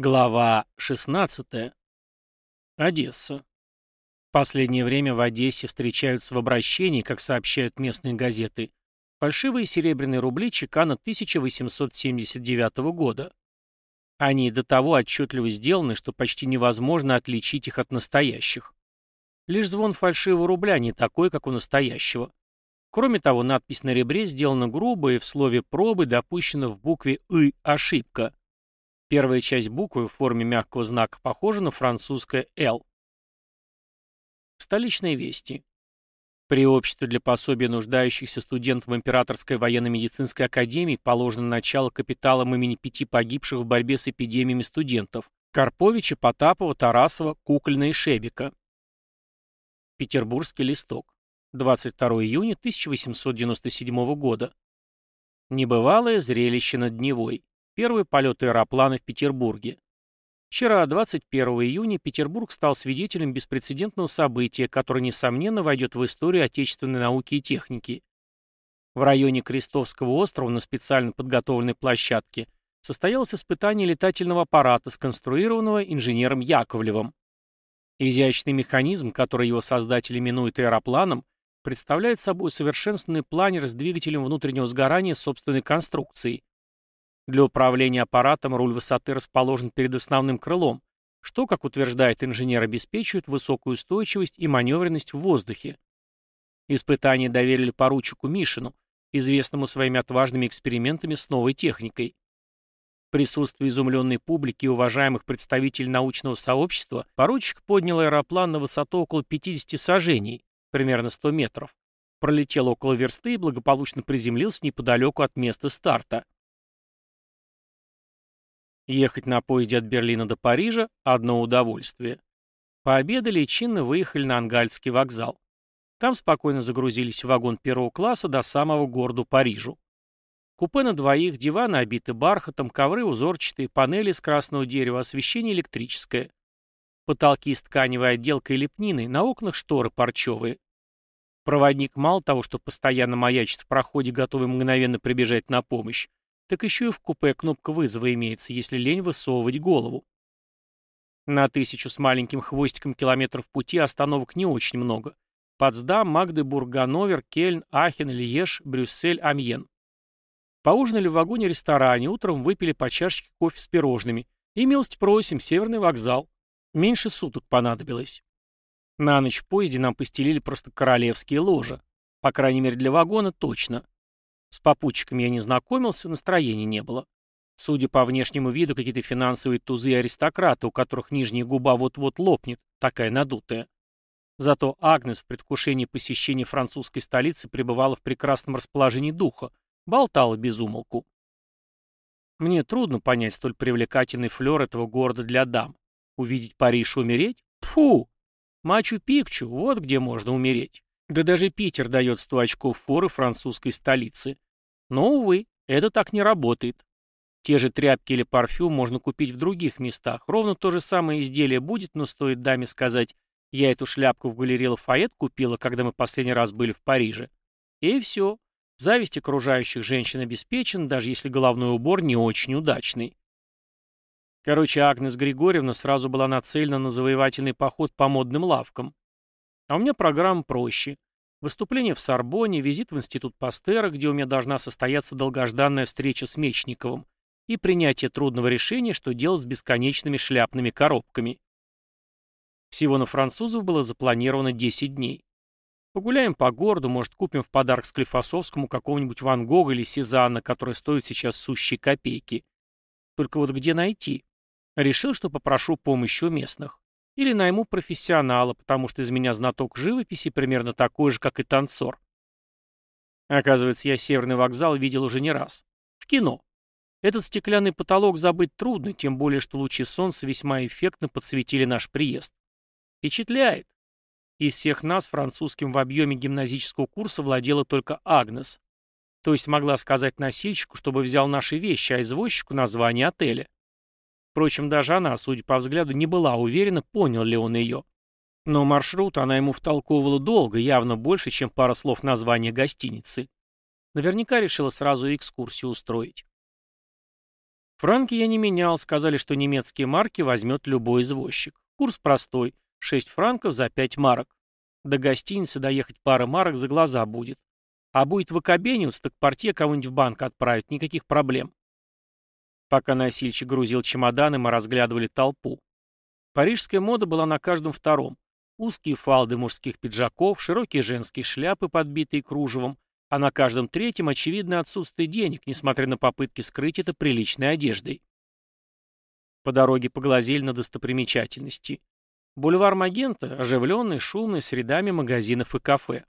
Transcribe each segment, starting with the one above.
Глава 16. Одесса. В последнее время в Одессе встречаются в обращении, как сообщают местные газеты, фальшивые серебряные рубли чекана 1879 года. Они до того отчетливо сделаны, что почти невозможно отличить их от настоящих. Лишь звон фальшивого рубля не такой, как у настоящего. Кроме того, надпись на ребре сделана грубо и в слове «пробы» допущена в букве «ы» ошибка – Первая часть буквы в форме мягкого знака похожа на французское «Л». Столичные вести. При обществе для пособия нуждающихся студентов Императорской военно-медицинской академии положено начало капиталом имени пяти погибших в борьбе с эпидемиями студентов Карповича, Потапова, Тарасова, Кукольна и Шебека. Петербургский листок. 22 июня 1897 года. Небывалое зрелище над Дневой. Первый полет аэроплана в Петербурге. Вчера, 21 июня, Петербург стал свидетелем беспрецедентного события, которое, несомненно, войдет в историю отечественной науки и техники. В районе Крестовского острова на специально подготовленной площадке состоялось испытание летательного аппарата, сконструированного инженером Яковлевым. Изящный механизм, который его создатели именуют аэропланом, представляет собой усовершенствованный планер с двигателем внутреннего сгорания собственной конструкции. Для управления аппаратом руль высоты расположен перед основным крылом, что, как утверждает инженер, обеспечивает высокую устойчивость и маневренность в воздухе. Испытания доверили поручику Мишину, известному своими отважными экспериментами с новой техникой. В присутствии изумленной публики и уважаемых представителей научного сообщества поручик поднял аэроплан на высоту около 50 сажений, примерно 100 метров, пролетел около версты и благополучно приземлился неподалеку от места старта. Ехать на поезде от Берлина до Парижа – одно удовольствие. Пообедали и чинно выехали на Ангальский вокзал. Там спокойно загрузились в вагон первого класса до самого города Парижу. Купе на двоих, диваны обиты бархатом, ковры узорчатые, панели из красного дерева, освещение электрическое. Потолки с тканевой отделкой и лепниной, на окнах шторы парчевые. Проводник мало того, что постоянно маячит в проходе, готовый мгновенно прибежать на помощь, так еще и в купе кнопка вызова имеется, если лень высовывать голову. На тысячу с маленьким хвостиком километров пути остановок не очень много. Потсдам, Магдебург, Ганновер, Кельн, Ахен, Льеж, Брюссель, Амьен. Поужинали в вагоне-ресторане, утром выпили по чашечке кофе с пирожными. И милость просим, северный вокзал. Меньше суток понадобилось. На ночь в поезде нам постелили просто королевские ложа. По крайней мере для вагона точно. С попутчиками я не знакомился, настроения не было. Судя по внешнему виду, какие-то финансовые тузы и аристократы, у которых нижняя губа вот-вот лопнет, такая надутая. Зато Агнес в предвкушении посещения французской столицы пребывала в прекрасном расположении духа, болтала без умолку. Мне трудно понять столь привлекательный флер этого города для дам. Увидеть Париж умереть? Фу! Мачу-Пикчу, вот где можно умереть. Да даже Питер дает 100 очков форы французской столицы. Но, увы, это так не работает. Те же тряпки или парфюм можно купить в других местах. Ровно то же самое изделие будет, но стоит даме сказать, я эту шляпку в галерее Лафайет купила, когда мы последний раз были в Париже. И все. Зависть окружающих женщин обеспечена, даже если головной убор не очень удачный. Короче, Агнес Григорьевна сразу была нацелена на завоевательный поход по модным лавкам. А у меня программа проще. Выступление в Сорбоне, визит в Институт Пастера, где у меня должна состояться долгожданная встреча с Мечниковым, и принятие трудного решения, что делать с бесконечными шляпными коробками. Всего на французов было запланировано 10 дней. Погуляем по городу, может, купим в подарок Склифосовскому какого-нибудь Ван Гога или Сезанна, который стоит сейчас сущие копейки. Только вот где найти? Решил, что попрошу помощи у местных. Или найму профессионала, потому что из меня знаток живописи примерно такой же, как и танцор. Оказывается, я Северный вокзал видел уже не раз. В кино. Этот стеклянный потолок забыть трудно, тем более, что лучи солнца весьма эффектно подсветили наш приезд. Впечатляет. Из всех нас французским в объеме гимназического курса владела только Агнес. То есть могла сказать носильщику, чтобы взял наши вещи, а извозчику название отеля. Впрочем, даже она, судя по взгляду, не была уверена, понял ли он ее. Но маршрут она ему втолковывала долго, явно больше, чем пара слов названия гостиницы. Наверняка решила сразу экскурсию устроить. Франки я не менял, сказали, что немецкие марки возьмет любой извозчик. Курс простой, 6 франков за 5 марок. До гостиницы доехать пара марок за глаза будет. А будет выкобениваться, так портье кого-нибудь в банк отправит, никаких проблем. Пока носильщик грузил чемоданы, мы разглядывали толпу. Парижская мода была на каждом втором. Узкие фалды мужских пиджаков, широкие женские шляпы, подбитые кружевом, а на каждом третьем очевидно отсутствие денег, несмотря на попытки скрыть это приличной одеждой. По дороге поглазели на достопримечательности. Бульвар Магента оживленный, шумный, с рядами магазинов и кафе.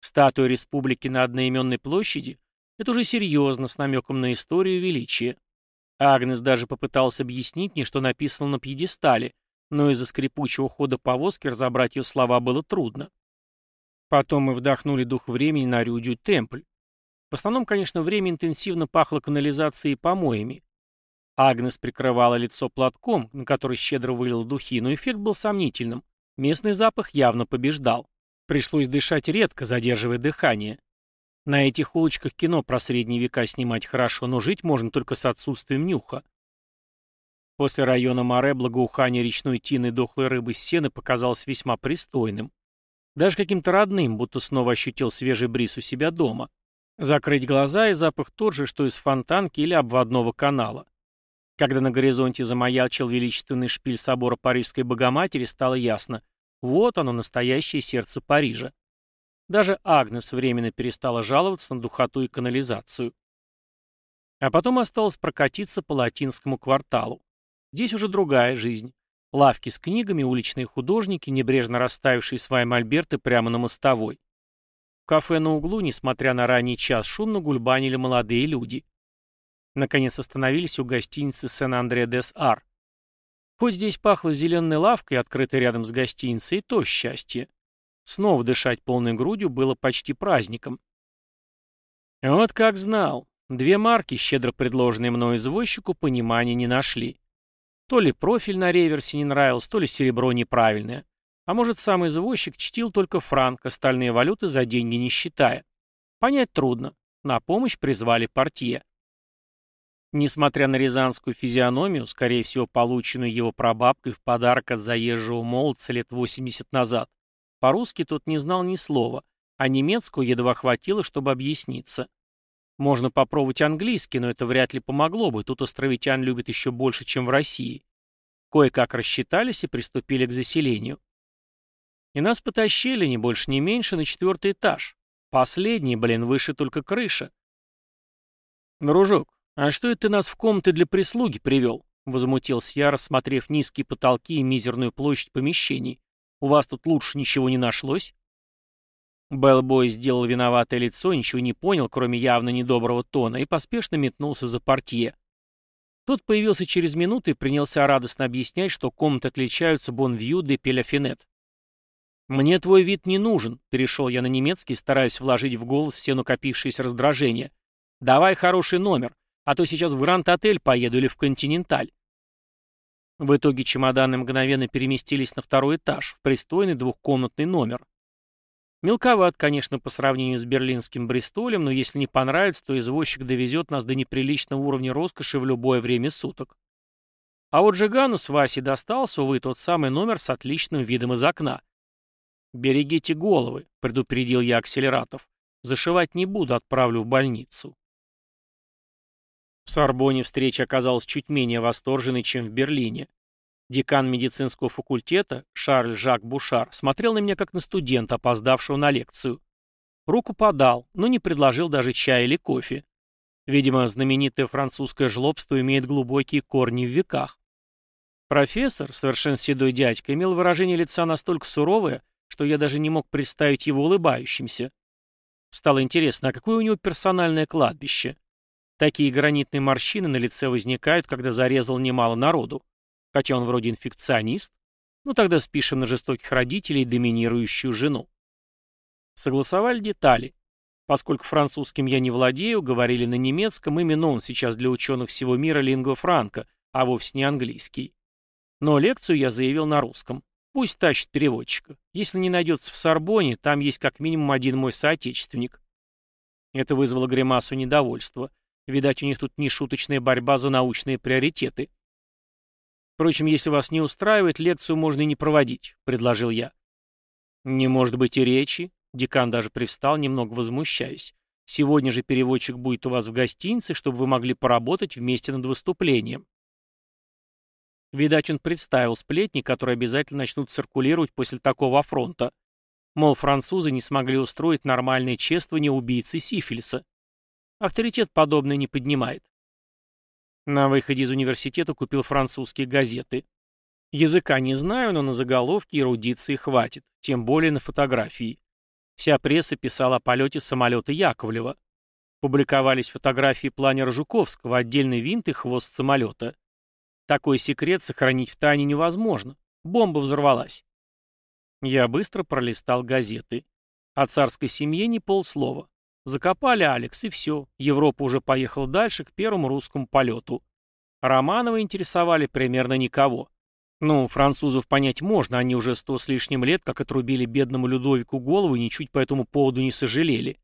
Статуя республики на одноименной площади — это уже серьезно, с намеком на историю величия. Агнес даже попытался объяснить мне, что написано на пьедестале, но из-за скрипучего хода повозки разобрать ее слова было трудно. Потом мы вдохнули дух времени на Рюдю Темпль. В основном, конечно, время интенсивно пахло канализацией и помоями. Агнес прикрывала лицо платком, на который щедро вылил духи, но эффект был сомнительным. Местный запах явно побеждал. Пришлось дышать редко, задерживая дыхание. На этих улочках кино про средние века снимать хорошо, но жить можно только с отсутствием нюха. После района Море благоухание речной тины и дохлой рыбы с сены показалось весьма пристойным. Даже каким-то родным, будто снова ощутил свежий бриз у себя дома. Закрыть глаза, и запах тот же, что из фонтанки или обводного канала. Когда на горизонте замаячил величественный шпиль собора Парижской Богоматери, стало ясно. Вот оно, настоящее сердце Парижа. Даже Агнес временно перестала жаловаться на духоту и канализацию. А потом осталось прокатиться по латинскому кварталу. Здесь уже другая жизнь. Лавки с книгами, уличные художники, небрежно расставившие свои мольберты прямо на мостовой. В кафе на углу, несмотря на ранний час, шумно гульбанили молодые люди. Наконец остановились у гостиницы Сен-Андре-дес-Ар. Хоть здесь пахло зеленой лавкой, открытой рядом с гостиницей, то счастье. Снова дышать полной грудью было почти праздником. Вот как знал. Две марки, щедро предложенные мной извозчику, понимания не нашли. То ли профиль на реверсе не нравился, то ли серебро неправильное. А может, сам извозчик чтил только франк, остальные валюты за деньги не считая. Понять трудно. На помощь призвали портье. Несмотря на рязанскую физиономию, скорее всего, полученную его прабабкой в подарок от заезжего молодца лет 80 назад, по-русски тот не знал ни слова, а немецкую едва хватило, чтобы объясниться. Можно попробовать английский, но это вряд ли помогло бы, тут островитян любят еще больше, чем в России. Кое-как рассчитались и приступили к заселению. И нас потащили, не больше, не меньше, на четвертый этаж. Последний, блин, выше только крыша. «Дружок, а что это ты нас в комнаты для прислуги привел?» — возмутился я, рассмотрев низкие потолки и мизерную площадь помещений. «У вас тут лучше ничего не нашлось?» Беллбой сделал виноватое лицо, ничего не понял, кроме явно недоброго тона, и поспешно метнулся за портье. Тот появился через минуту и принялся радостно объяснять, что комнаты отличаются Бонвью де Пеляфинет. «Мне твой вид не нужен», — перешел я на немецкий, стараясь вложить в голос все накопившееся раздражение. «Давай хороший номер, а то сейчас в Гранд-отель поеду или в Континенталь». В итоге чемоданы мгновенно переместились на второй этаж, в пристойный двухкомнатный номер. Мелковат, конечно, по сравнению с берлинским Бристолем, но если не понравится, то извозчик довезет нас до неприличного уровня роскоши в любое время суток. А вот Жигану с Васей достался, увы, тот самый номер с отличным видом из окна. «Берегите головы», — предупредил я акселератов. «Зашивать не буду, отправлю в больницу». В Сорбоне встреча оказалась чуть менее восторженной, чем в Берлине. Декан медицинского факультета, Шарль Жак Бушар, смотрел на меня как на студента, опоздавшего на лекцию. Руку подал, но не предложил даже чая или кофе. Видимо, знаменитое французское жлобство имеет глубокие корни в веках. Профессор, совершенно седой дядька, имел выражение лица настолько суровое, что я даже не мог представить его улыбающимся. Стало интересно, а какое у него персональное кладбище? Такие гранитные морщины на лице возникают, когда зарезал немало народу. Хотя он вроде инфекционист. Ну тогда спишем на жестоких родителей и доминирующую жену. Согласовали детали. Поскольку французским я не владею, говорили на немецком, именно он сейчас для ученых всего мира лингва франка, а вовсе не английский. Но лекцию я заявил на русском. Пусть тащит переводчика. Если не найдется в Сорбоне, там есть как минимум один мой соотечественник. Это вызвало гримасу недовольства. Видать, у них тут нешуточная борьба за научные приоритеты. Впрочем, если вас не устраивает, лекцию можно и не проводить, предложил я. Не может быть и речи. Декан даже привстал, немного возмущаясь. Сегодня же переводчик будет у вас в гостинице, чтобы вы могли поработать вместе над выступлением. Видать, он представил сплетни, которые обязательно начнут циркулировать после такого афронта. Мол, французы не смогли устроить нормальное чествование убийцы сифилиса. Авторитет подобное не поднимает. На выходе из университета купил французские газеты. Языка не знаю, но на заголовке эрудиции хватит, тем более на фотографии. Вся пресса писала о полете самолета Яковлева. Публиковались фотографии планера Жуковского, отдельный винт и хвост самолета. Такой секрет сохранить в тайне невозможно. Бомба взорвалась. Я быстро пролистал газеты. О царской семье не полслова. Закопали Алекс, и все. Европа уже поехала дальше, к первому русскому полету. Романова интересовали примерно никого. Ну, французов понять можно, они уже сто с лишним лет как отрубили бедному Людовику голову и ничуть по этому поводу не сожалели.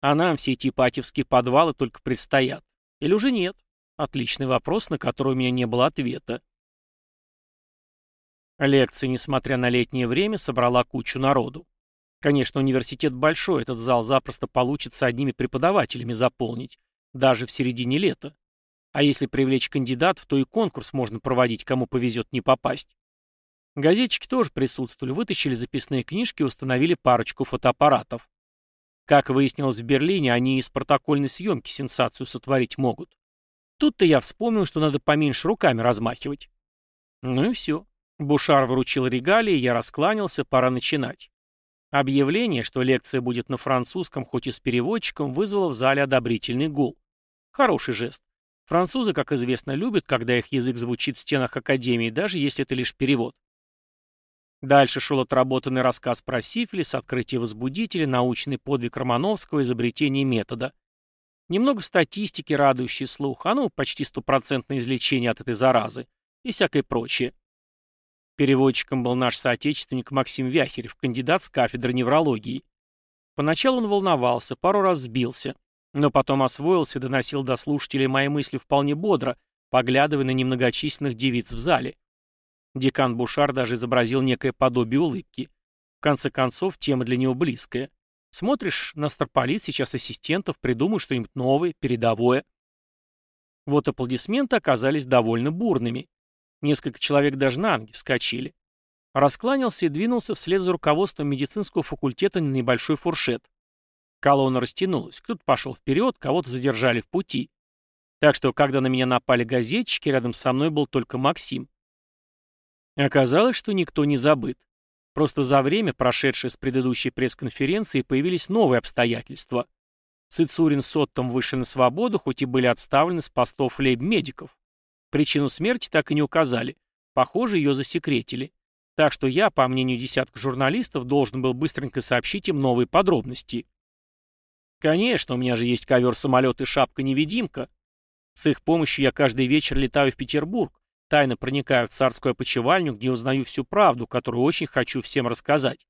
А нам все эти ипатьевские подвалы только предстоят. Или уже нет? Отличный вопрос, на который у меня не было ответа. Лекция, несмотря на летнее время, собрала кучу народу. Конечно, университет большой, этот зал запросто получится одними преподавателями заполнить, даже в середине лета. А если привлечь кандидатов, то и конкурс можно проводить, кому повезет не попасть. Газетчики тоже присутствовали, вытащили записные книжки и установили парочку фотоаппаратов. Как выяснилось в Берлине, они из протокольной съемки сенсацию сотворить могут. Тут-то я вспомнил, что надо поменьше руками размахивать. Ну и все. Бушар вручил регалии, я раскланялся, пора начинать. Объявление, что лекция будет на французском, хоть и с переводчиком, вызвало в зале одобрительный гул. Хороший жест. Французы, как известно, любят, когда их язык звучит в стенах академии, даже если это лишь перевод. Дальше шел отработанный рассказ про сифилис, открытие возбудителя, научный подвиг Романовского, изобретение метода. Немного статистики, радующей слух, а ну, почти стопроцентное излечение от этой заразы и всякое прочее. Переводчиком был наш соотечественник Максим Вяхерев, кандидат с кафедры неврологии. Поначалу он волновался, пару раз сбился, но потом освоился и доносил до слушателей мои мысли вполне бодро, поглядывая на немногочисленных девиц в зале. Декан Бушар даже изобразил некое подобие улыбки. В конце концов, тема для него близкая. Смотришь на Старполит, сейчас ассистентов, придумай что-нибудь новое, передовое. Вот аплодисменты оказались довольно бурными. Несколько человек даже на ноги вскочили. Раскланялся и двинулся вслед за руководством медицинского факультета на небольшой фуршет. Колонна растянулась, кто-то пошел вперед, кого-то задержали в пути. Так что, когда на меня напали газетчики, рядом со мной был только Максим. Оказалось, что никто не забыт. Просто за время, прошедшее с предыдущей пресс-конференции, появились новые обстоятельства. Цицурин с Оттом вышли на свободу, хоть и были отставлены с постов лейб-медиков. Причину смерти так и не указали. Похоже, ее засекретили. Так что я, по мнению десятка журналистов, должен был быстренько сообщить им новые подробности. Конечно, у меня же есть ковер-самолет и шапка-невидимка. С их помощью я каждый вечер летаю в Петербург, Тайно проникаю в царскую опочивальню, где узнаю всю правду, которую очень хочу всем рассказать.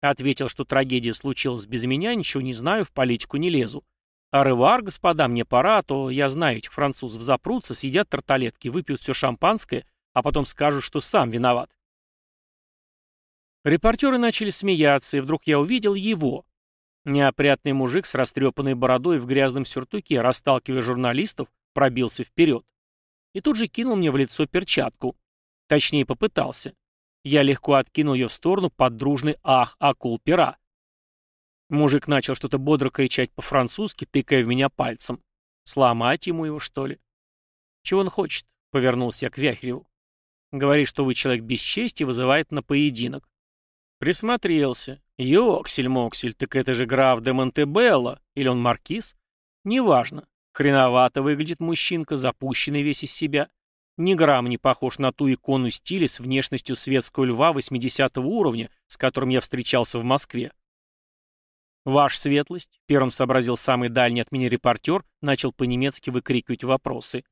Ответил, что трагедия случилась без меня, ничего не знаю, в политику не лезу. А ревар, господа, мне пора, а то я знаю, этих французов запрутся, съедят тарталетки, выпьют все шампанское, а потом скажут, что сам виноват. Репортеры начали смеяться, и вдруг я увидел его. Неопрятный мужик с растрепанной бородой в грязном сюртуке, расталкивая журналистов, пробился вперед и тут же кинул мне в лицо перчатку. Точнее, попытался. Я легко откинул ее в сторону под дружный ах акул пера. Мужик начал что-то бодро кричать по-французски, тыкая в меня пальцем. Сломать ему его, что ли? Чего он хочет? Повернулся я к Вяхреву. Говорит, что вы человек без чести, вызывает на поединок. Присмотрелся. Йоксель-моксель, так это же граф де Монтебелло. Или он маркиз? Неважно. Хреновато выглядит мужчинка, запущенный весь из себя. Ни грамм не похож на ту икону стиля с внешностью светского льва 80 уровня, с которым я встречался в Москве. «Ваш светлость», — первым сообразил самый дальний от меня репортер, начал по-немецки выкрикивать вопросы.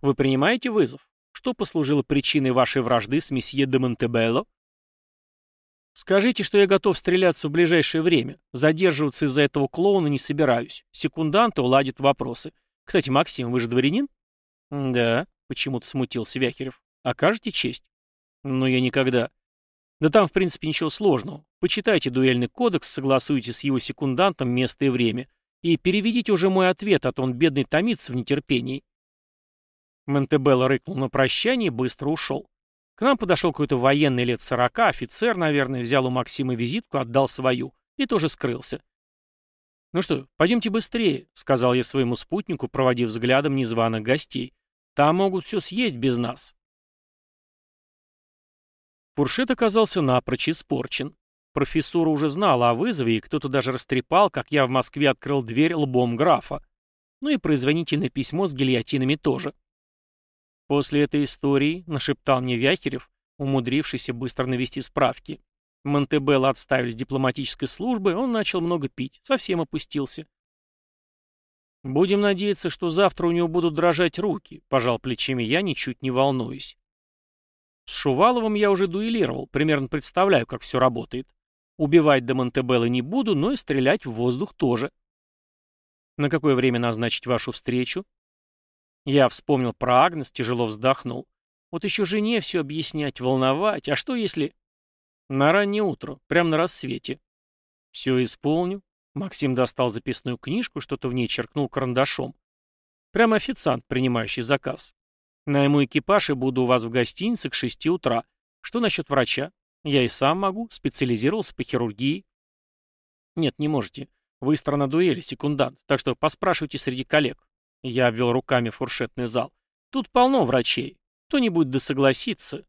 «Вы принимаете вызов? Что послужило причиной вашей вражды с месье де Монтебелло?» «Скажите, что я готов стреляться в ближайшее время. Задерживаться из-за этого клоуна не собираюсь. Секунданты уладят вопросы. Кстати, Максим, вы же дворянин? Да, почему-то смутился Вяхерев. Окажете честь? Но я никогда. Да там, в принципе, ничего сложного. Почитайте дуэльный кодекс, согласуйте с его секундантом место и время. И переведите уже мой ответ, а то он бедный томится в нетерпении. Монтебелло рыкнул на прощание и быстро ушел. К нам подошел какой-то военный лет сорока, офицер, наверное, взял у Максима визитку, отдал свою и тоже скрылся. «Ну что, пойдемте быстрее», — сказал я своему спутнику, проводив взглядом незваных гостей. «Там могут все съесть без нас». Фуршет оказался напрочь испорчен. Профессура уже знала о вызове, и кто-то даже растрепал, как я в Москве открыл дверь лбом графа. Ну и производительное письмо с гильотинами тоже. После этой истории, нашептал мне Вяхерев, умудрившийся быстро навести справки. Монтебелло отставили с дипломатической службы, он начал много пить, совсем опустился. «Будем надеяться, что завтра у него будут дрожать руки», — пожал плечами я, ничуть не волнуюсь. С Шуваловым я уже дуэлировал, примерно представляю, как все работает. Убивать до Монтебелло не буду, но и стрелять в воздух тоже. На какое время назначить вашу встречу? Я вспомнил про Агнес, тяжело вздохнул. Вот еще жене все объяснять, волновать. А что если... На раннее утро, прямо на рассвете. Все исполню. Максим достал записную книжку, что-то в ней черкнул карандашом. Прямо официант, принимающий заказ. Найму экипаж и буду у вас в гостинице к шести утра. Что насчет врача? Я и сам могу, специализировался по хирургии. Нет, не можете. Вы страна дуэли, секундант, так что поспрашивайте среди коллег. Я обвел руками фуршетный зал. Тут полно врачей. Кто-нибудь да.